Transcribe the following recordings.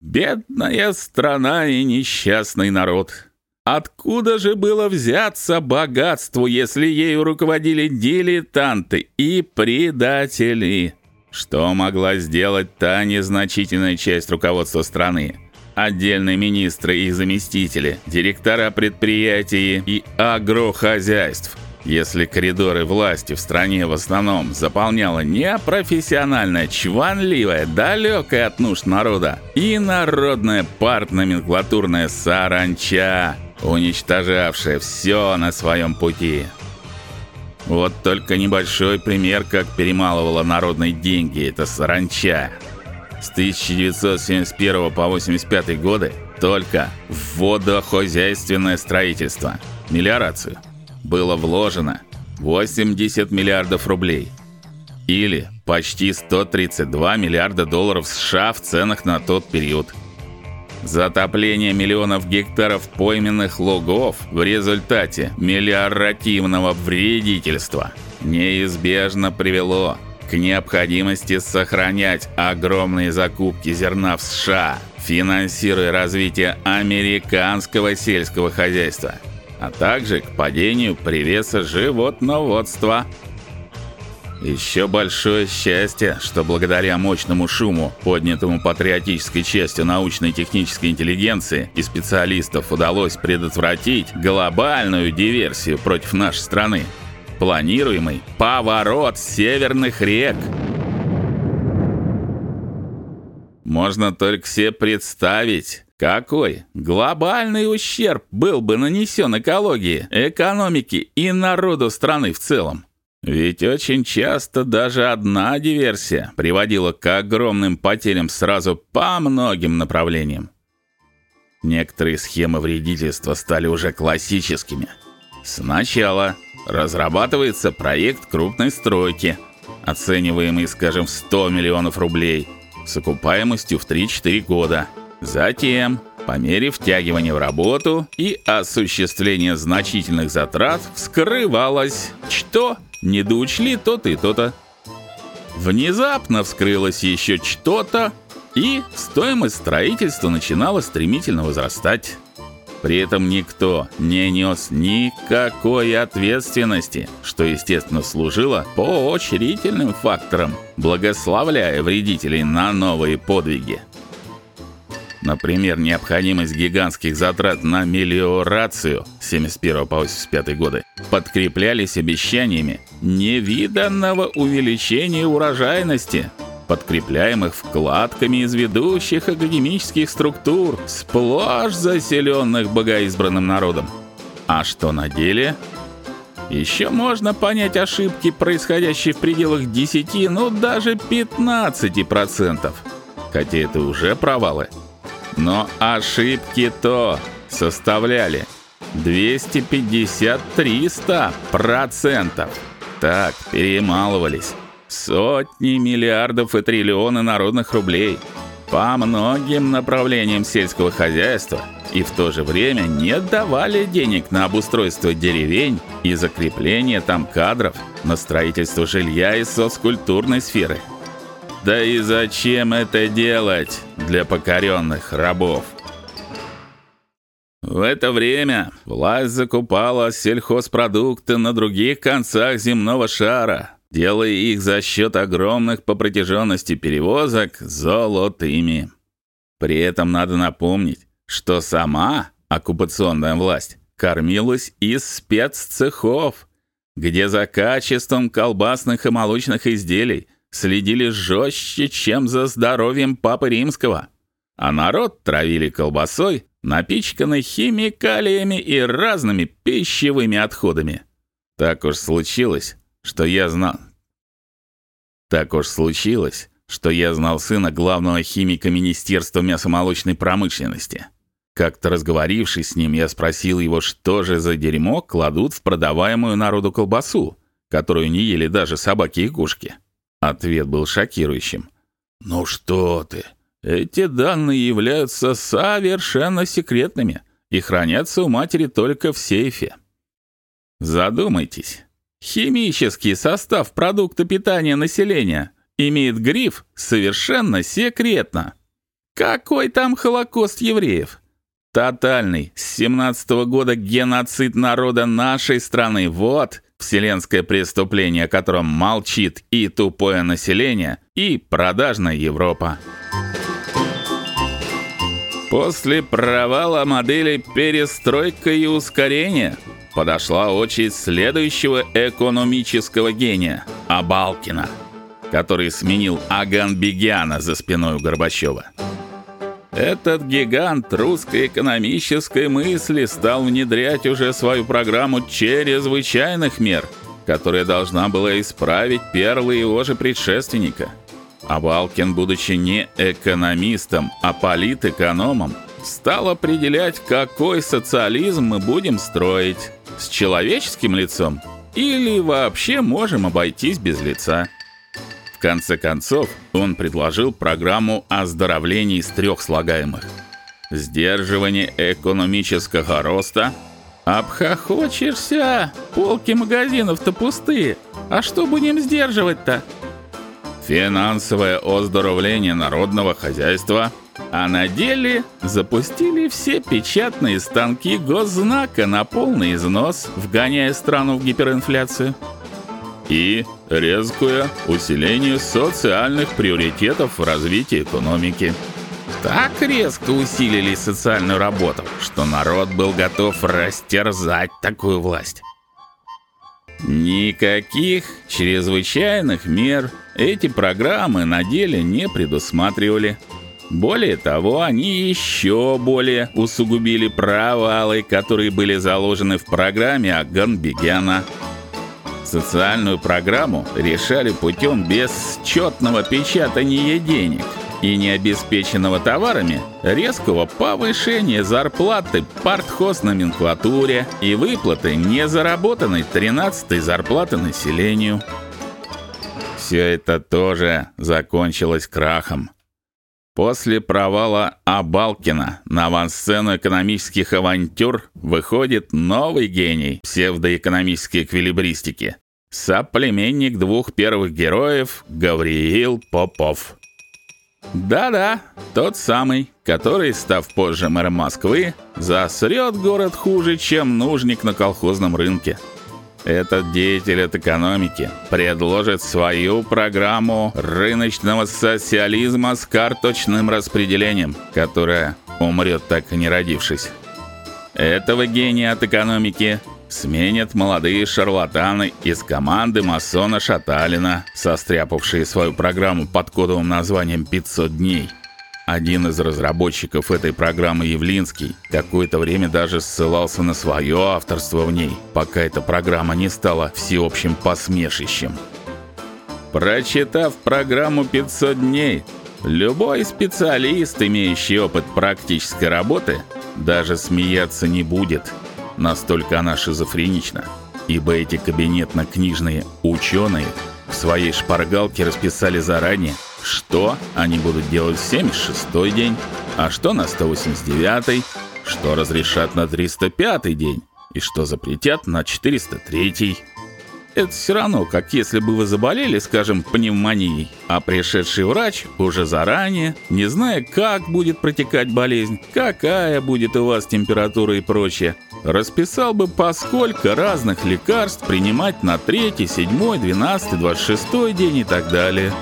Бедная страна и несчастный народ. Откуда же было взяться богатству, если ею руководили дилетанты и предатели? Что могла сделать та незначительная часть руководства страны? Отдельные министры и заместители, директора предприятий и агрохозяйств. Если коридоры власти в стране в основном заполняла не профессиональная, чванливая, далекая от нужд народа и народная партноменклатурная саранча, уничтожавшая все на своем пути. Вот только небольшой пример, как перемалывала народные деньги эта саранча. С 1971 по 85 годы только водохозяйственное строительство, мелиорацию было вложено 80 миллиардов рублей или почти 132 миллиарда долларов США в ценах на тот период. Затопление миллионов гектаров пойменных лугов в результате мелиоративного вредительства неизбежно привело к необходимости сохранять огромные закупки зерна в США, финансируя развитие американского сельского хозяйства, а также к падению привеса животноводства – еще большое счастье, что благодаря мощному шуму, поднятому патриотической частью научной и технической интеллигенции и специалистов, удалось предотвратить глобальную диверсию против нашей страны. Планируемый поворот северных рек. Можно только себе представить, какой глобальный ущерб был бы нанесен экологии, экономике и народу страны в целом. Ведь очень часто даже одна диверсия приводила к огромным потерям сразу по многим направлениям. Некоторые схемы вредительства стали уже классическими. Сначала разрабатывается проект крупной стройки, оцениваемый, скажем, в 100 миллионов рублей, с окупаемостью в 3-4 года. Затем, по мере втягивания в работу и осуществления значительных затрат, вскрывалось, что не доучли то-то и то-то. Внезапно вскрылось еще что-то, и стоимость строительства начинала стремительно возрастать. При этом никто не нес никакой ответственности, что естественно служило поощрительным фактором, благословляя вредителей на новые подвиги. Например, необходимость гигантских затрат на мелиорацию с 71 по 85 годы подкреплялись обещаниями невиданного увеличения урожайности, подкрепляемых вкладками из ведущих академических структур, сплошь заселенных богоизбранным народом. А что на деле? Еще можно понять ошибки, происходящие в пределах 10, ну даже 15%. Хотя это уже провалы. Но ошибки-то составляли 250-300 процентов. Так перемалывались сотни миллиардов и триллионы народных рублей по многим направлениям сельского хозяйства и в то же время не давали денег на обустройство деревень и закрепление там кадров на строительство жилья и соцкультурной сферы. Да и зачем это делать для покоренных рабов? В это время власть закупала сельхозпродукты на других концах земного шара, делая их за счет огромных по протяженности перевозок золотыми. При этом надо напомнить, что сама оккупационная власть кормилась из спеццехов, где за качеством колбасных и молочных изделий следили жестче, чем за здоровьем папы Римского. А народ травили колбасой, напичканной химикалиями и разными пищевыми отходами. Так уж случилось, что я знал. Так уж случилось, что я знал сына главного химика Министерства мясомолочной промышленности. Как-то разговорившись с ним, я спросил его, что же за дерьмо кладут в продаваемую народу колбасу, которую не ели даже собаки и кошки. Ответ был шокирующим. "Ну что ты? Эти данные являются совершенно секретными и хранятся у матери только в сейфе". Задумайтесь. Химический состав продукта питания населения имеет гриф совершенно секретно. Какой там Холокост евреев? Тотальный с 17 -го года геноцид народа нашей страны. Вот вселенское преступление, о котором молчит и тупое население, и продажная Европа. После провала модели перестройка и ускорение подошла очередь следующего экономического гения Абалкина, который сменил Аганбегяна за спиной у Горбачева. Этот гигант русской экономической мысли стал внедрять уже свою программу чрезвычайных мер, которая должна была исправить первого его же предшественника – а Балкин, будучи не экономистом, а политэкономом, стал определять, какой социализм мы будем строить: с человеческим лицом или вообще можем обойтись без лица. Конце концов, он предложил программу оздоровления из трех слагаемых: сдерживание экономического роста, обхохочешься, полки магазинов-то пустые. А что будем сдерживать-то? финансовое оздоровление народного хозяйства, а на деле запустили все печатные станки госзнака на полный износ, вгоняя страну в гиперинфляцию. И резкое усиление социальных приоритетов в развитии экономики. Так резко усилили социальную работу, что народ был готов растерзать такую власть. Никаких чрезвычайных мер эти программы на деле не предусматривали. Более того, они еще более усугубили провалы, которые были заложены в программе Аганбегяна. Социальную программу решали путем бесчетного печатания денег и необеспеченного товарами резкого повышения зарплаты партхоз-номенклатуре и выплаты незаработанной 13-й зарплаты населению. Все это тоже закончилось крахом. После провала Абалкина на авансцену экономических авантюр выходит новый гений псевдоэкономической эквилибристики. Соплеменник двух первых героев Гавриил Попов. Да-да, тот самый, который, став позже мэром Москвы, засрет город хуже, чем нужник на колхозном рынке. Этот деятель от экономики предложит свою программу рыночного социализма с карточным распределением, которая умрет так и не родившись. Этого гения от экономики сменят молодые шарлатаны из команды масона Шаталина, состряпавшие свою программу под кодовым названием 500 дней. Один из разработчиков этой программы, Явлинский, какое-то время даже ссылался на свое авторство в ней, пока эта программа не стала всеобщим посмешищем. Прочитав программу 500 дней, любой специалист, имеющий опыт практической работы, даже смеяться не будет – Настолько она шизофренична, ибо эти кабинетно-книжные ученые в своей шпаргалке расписали заранее, что они будут делать в 76-й день, а что на 189-й, что разрешат на 305-й день и что запретят на 403-й. Это все равно, как если бы вы заболели, скажем, пневмонией, а пришедший врач уже заранее, не зная, как будет протекать болезнь, какая будет у вас температура и прочее, расписал бы по сколько разных лекарств принимать на третий, седьмой, двенадцатый, двадцать шестой день и так далее.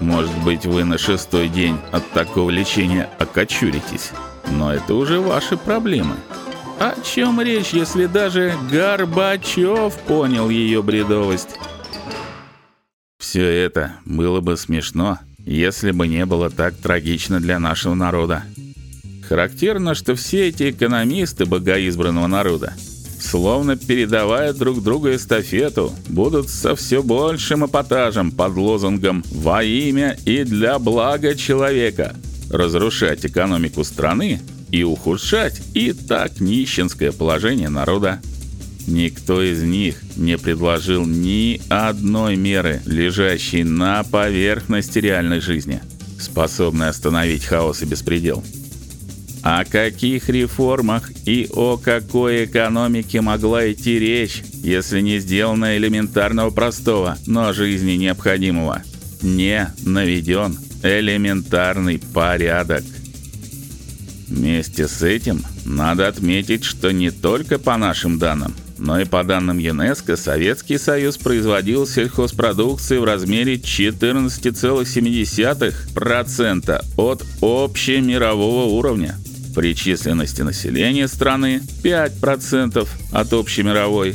Может быть, вы на шестой день от такого лечения окочуритесь, но это уже ваши проблемы. О чем речь, если даже Горбачев понял ее бредовость? Все это было бы смешно, если бы не было так трагично для нашего народа. Характерно, что все эти экономисты богоизбранного народа, словно передавая друг другу эстафету, будут со все большим эпатажем под лозунгом «Во имя и для блага человека» разрушать экономику страны и ухудшать и так нищенское положение народа. Никто из них не предложил ни одной меры, лежащей на поверхности реальной жизни, способной остановить хаос и беспредел. О каких реформах и о какой экономике могла идти речь, если не сделано элементарного простого, но жизни необходимого? Не наведен элементарный порядок. Вместе с этим надо отметить, что не только по нашим данным, но и по данным ЮНЕСКО Советский Союз производил сельхозпродукции в размере 14,7% от общемирового уровня. При численности населения страны 5% от общемировой.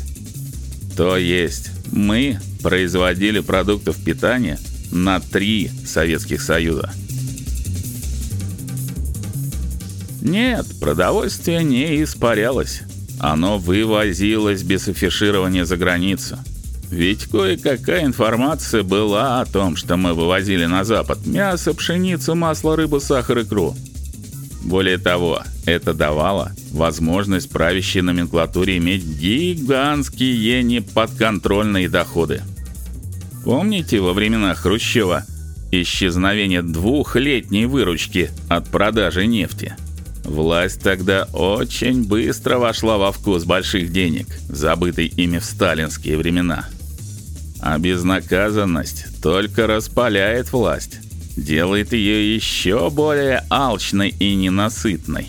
То есть мы производили продуктов питания на 3 Советских Союза. Нет, продовольствие не испарялось. Оно вывозилось без афиширования за границу. Ведь кое-какая информация была о том, что мы вывозили на запад мясо, пшеницу, масло, рыбу, сахар, и икру. Более того, это давало возможность правящей номенклатуре иметь гигантские неподконтрольные доходы. Помните во времена Хрущева исчезновение двухлетней выручки от продажи нефти? Власть тогда очень быстро вошла во вкус больших денег, забытой ими в сталинские времена. А безнаказанность только распаляет власть, делает ее еще более алчной и ненасытной.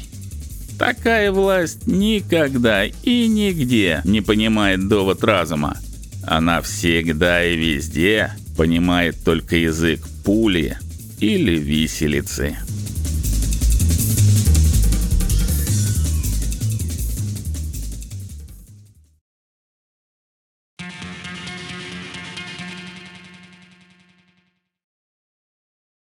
Такая власть никогда и нигде не понимает довод разума. Она всегда и везде понимает только язык пули или виселицы.